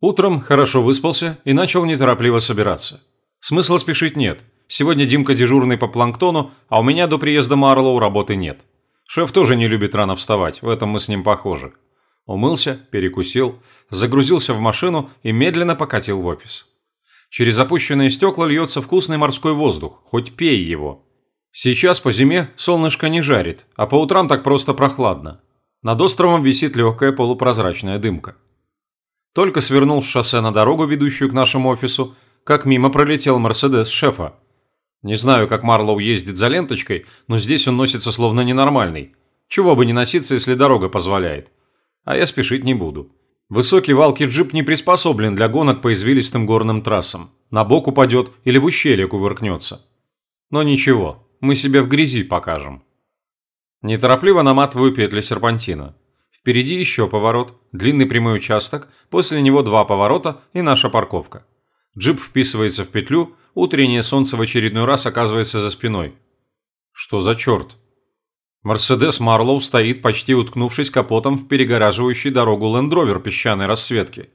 Утром хорошо выспался и начал неторопливо собираться. Смысла спешить нет. Сегодня Димка дежурный по планктону, а у меня до приезда Марлоу работы нет. Шеф тоже не любит рано вставать, в этом мы с ним похожи. Умылся, перекусил, загрузился в машину и медленно покатил в офис. Через опущенные стекла льется вкусный морской воздух, хоть пей его. Сейчас по зиме солнышко не жарит, а по утрам так просто прохладно. Над островом висит легкая полупрозрачная дымка. Только свернул с шоссе на дорогу, ведущую к нашему офису, как мимо пролетел Мерседес шефа. Не знаю, как Марлоу ездит за ленточкой, но здесь он носится словно ненормальный. Чего бы не носиться, если дорога позволяет. А я спешить не буду. Высокий валкий джип не приспособлен для гонок по извилистым горным трассам. На бок упадет или в ущелье кувыркнется. Но ничего, мы себя в грязи покажем. Неторопливо наматываю петли серпантина. Впереди еще поворот, длинный прямой участок, после него два поворота и наша парковка. Джип вписывается в петлю, утреннее солнце в очередной раз оказывается за спиной. Что за черт? Мерседес Марлоу стоит, почти уткнувшись капотом в перегораживающий дорогу лендровер песчаной расцветки.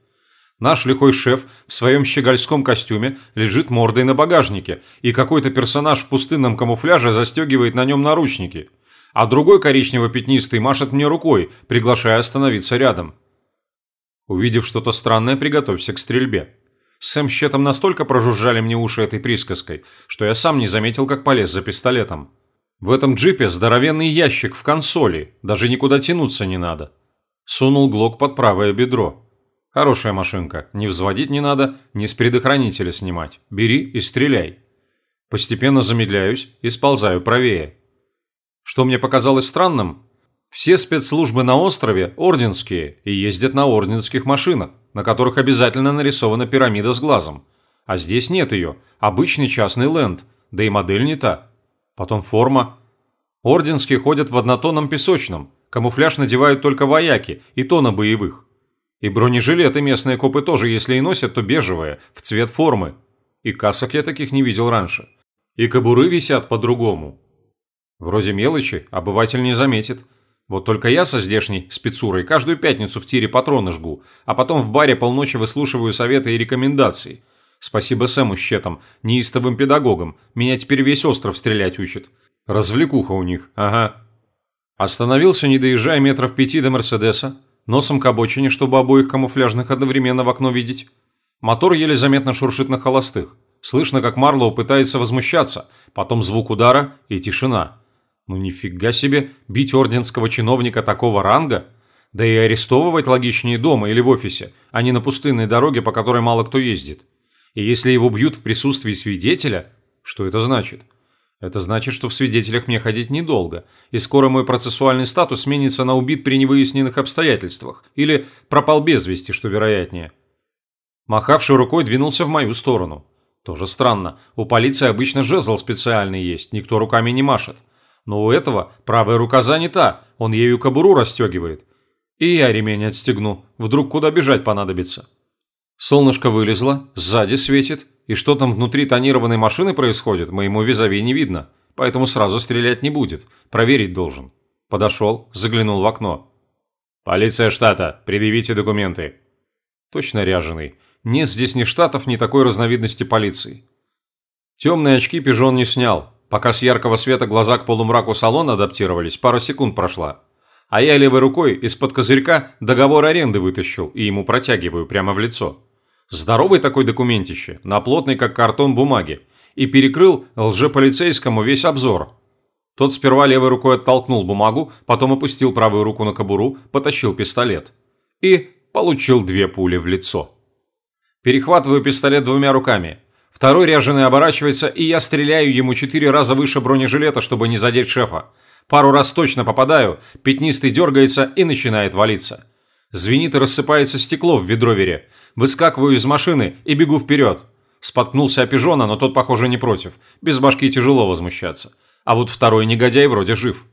Наш лихой шеф в своем щегольском костюме лежит мордой на багажнике, и какой-то персонаж в пустынном камуфляже застегивает на нем наручники. А другой коричнево-пятнистый машет мне рукой, приглашая остановиться рядом. Увидев что-то странное, приготовься к стрельбе. Сэм с Щетом настолько прожужжали мне уши этой присказкой, что я сам не заметил, как полез за пистолетом. В этом джипе здоровенный ящик в консоли, даже никуда тянуться не надо. Сунул глок под правое бедро. Хорошая машинка, не взводить не надо, не с предохранителя снимать. Бери и стреляй. Постепенно замедляюсь и сползаю правее. Что мне показалось странным, все спецслужбы на острове орденские и ездят на орденских машинах, на которых обязательно нарисована пирамида с глазом. А здесь нет ее, обычный частный ленд, да и модель не та. Потом форма. Орденские ходят в однотонном песочном, камуфляж надевают только вояки, и то на боевых. И бронежилеты местные копы тоже, если и носят, то бежевые, в цвет формы. И касок я таких не видел раньше. И кобуры висят по-другому. Вроде мелочи, обыватель не заметит. Вот только я со здешней спецурой каждую пятницу в тире патроны жгу, а потом в баре полночи выслушиваю советы и рекомендации. Спасибо Сэму Щетам, неистовым педагогам. Меня теперь весь остров стрелять учат. Развлекуха у них, ага. Остановился, не доезжая метров пяти до Мерседеса, носом к обочине, чтобы обоих камуфляжных одновременно в окно видеть. Мотор еле заметно шуршит на холостых. Слышно, как Марлоу пытается возмущаться, потом звук удара и тишина. Ну нифига себе, бить орденского чиновника такого ранга? Да и арестовывать логичнее дома или в офисе, а не на пустынной дороге, по которой мало кто ездит. И если его бьют в присутствии свидетеля, что это значит? Это значит, что в свидетелях мне ходить недолго, и скоро мой процессуальный статус сменится на убит при невыясненных обстоятельствах или пропал без вести, что вероятнее. Махавший рукой двинулся в мою сторону. Тоже странно, у полиции обычно жезл специальный есть, никто руками не машет. Но у этого правая рука занята, он ею кобуру расстегивает. И я ремень отстегну, вдруг куда бежать понадобится. Солнышко вылезло, сзади светит, и что там внутри тонированной машины происходит, моему визави не видно, поэтому сразу стрелять не будет, проверить должен. Подошел, заглянул в окно. «Полиция штата, предъявите документы». Точно ряженый. Нет здесь ни штатов, ни такой разновидности полиции. Темные очки пижон не снял, Пока с яркого света глаза к полумраку салона адаптировались, пару секунд прошла. А я левой рукой из-под козырька договор аренды вытащил и ему протягиваю прямо в лицо. Здоровый такой документище, на плотный как картон бумаги, и перекрыл лжеполицейскому весь обзор. Тот сперва левой рукой оттолкнул бумагу, потом опустил правую руку на кобуру, потащил пистолет. И получил две пули в лицо. Перехватываю пистолет двумя руками – Второй ряженый оборачивается, и я стреляю ему четыре раза выше бронежилета, чтобы не задеть шефа. Пару раз точно попадаю, пятнистый дергается и начинает валиться. Звенит и рассыпается стекло в ведровере. Выскакиваю из машины и бегу вперед. Споткнулся о пижона, но тот, похоже, не против. Без башки тяжело возмущаться. А вот второй негодяй вроде жив.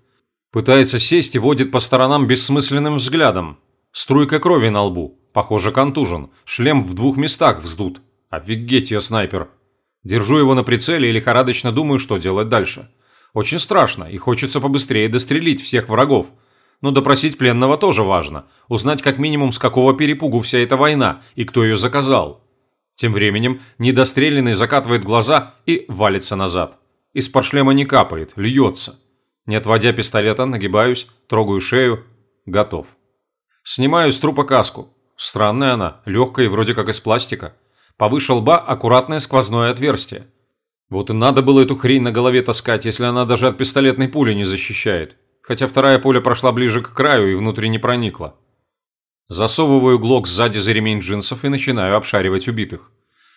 Пытается сесть и водит по сторонам бессмысленным взглядом. Струйка крови на лбу. Похоже, контужен. Шлем в двух местах вздут. Офигеть я снайпер. Держу его на прицеле и лихорадочно думаю, что делать дальше. Очень страшно и хочется побыстрее дострелить всех врагов. Но допросить пленного тоже важно. Узнать как минимум, с какого перепугу вся эта война и кто ее заказал. Тем временем недостреленный закатывает глаза и валится назад. Из-под шлема не капает, льется. Не отводя пистолета, нагибаюсь, трогаю шею. Готов. Снимаю с трупа каску. Странная она, легкая и вроде как из пластика. Повыше лба аккуратное сквозное отверстие. Вот и надо было эту хрень на голове таскать, если она даже от пистолетной пули не защищает. Хотя вторая пуля прошла ближе к краю и внутрь не проникла. Засовываю глок сзади за ремень джинсов и начинаю обшаривать убитых.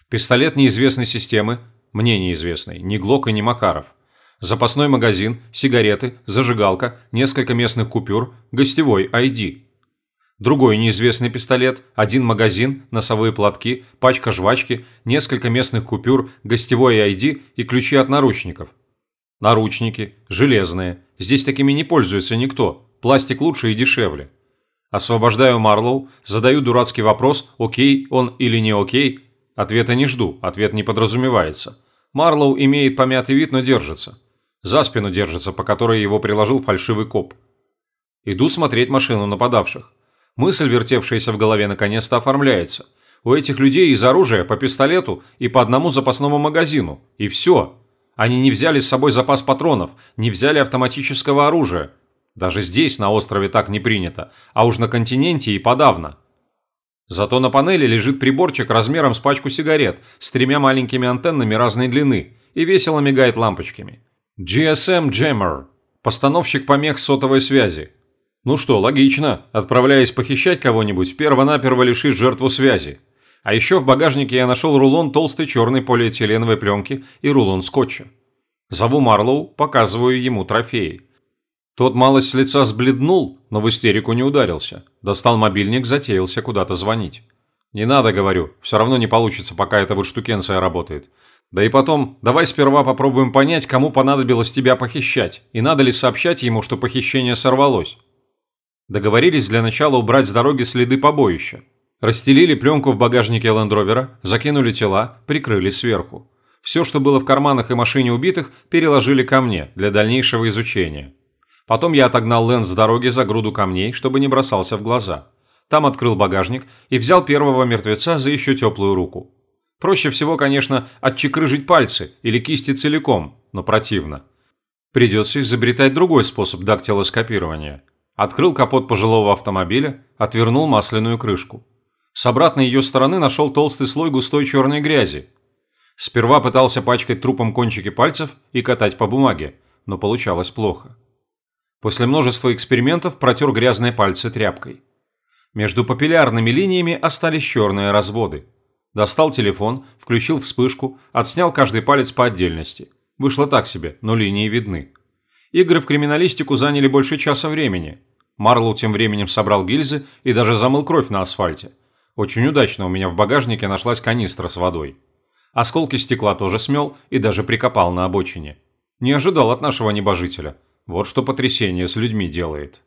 Пистолет неизвестной системы, мне неизвестный, ни Глок и ни Макаров. Запасной магазин, сигареты, зажигалка, несколько местных купюр, гостевой ID. Другой неизвестный пистолет, один магазин, носовые платки, пачка жвачки, несколько местных купюр, гостевой ID и ключи от наручников. Наручники, железные, здесь такими не пользуется никто, пластик лучше и дешевле. Освобождаю Марлоу, задаю дурацкий вопрос, окей он или не окей. Ответа не жду, ответ не подразумевается. Марлоу имеет помятый вид, но держится. За спину держится, по которой его приложил фальшивый коп. Иду смотреть машину нападавших. Мысль, вертевшаяся в голове, наконец-то оформляется. У этих людей из оружия по пистолету и по одному запасному магазину. И все. Они не взяли с собой запас патронов, не взяли автоматического оружия. Даже здесь, на острове, так не принято, а уж на континенте и подавно. Зато на панели лежит приборчик размером с пачку сигарет с тремя маленькими антеннами разной длины и весело мигает лампочками. GSM Jammer – постановщик помех сотовой связи. Ну что, логично, отправляясь похищать кого-нибудь, перво-наперво лишить жертву связи. А еще в багажнике я нашел рулон толстой черной полиэтиленовой пленки и рулон скотча. Зову Марлоу, показываю ему трофеи – тот малость с лица сбледнул, но в истерику не ударился. Достал мобильник, затеялся куда-то звонить. «Не надо, говорю, все равно не получится, пока эта вот штукенция работает. Да и потом, давай сперва попробуем понять, кому понадобилось тебя похищать, и надо ли сообщать ему, что похищение сорвалось». Договорились для начала убрать с дороги следы побоища. Расстелили пленку в багажнике лендровера, закинули тела, прикрыли сверху. Все, что было в карманах и машине убитых, переложили ко мне для дальнейшего изучения. Потом я отогнал Лэн с дороги за груду камней, чтобы не бросался в глаза. Там открыл багажник и взял первого мертвеца за еще теплую руку. Проще всего, конечно, отчекрыжить пальцы или кисти целиком, но противно. Придется изобретать другой способ дактилоскопирования. Открыл капот пожилого автомобиля, отвернул масляную крышку. С обратной ее стороны нашел толстый слой густой черной грязи. Сперва пытался пачкать трупом кончики пальцев и катать по бумаге, но получалось плохо. После множества экспериментов протер грязные пальцы тряпкой. Между папиллярными линиями остались черные разводы. Достал телефон, включил вспышку, отснял каждый палец по отдельности. Вышло так себе, но линии видны. Игры в криминалистику заняли больше часа времени. Марлоу тем временем собрал гильзы и даже замыл кровь на асфальте. Очень удачно у меня в багажнике нашлась канистра с водой. Осколки стекла тоже смел и даже прикопал на обочине. Не ожидал от нашего небожителя – вот что потрясение с людьми делает.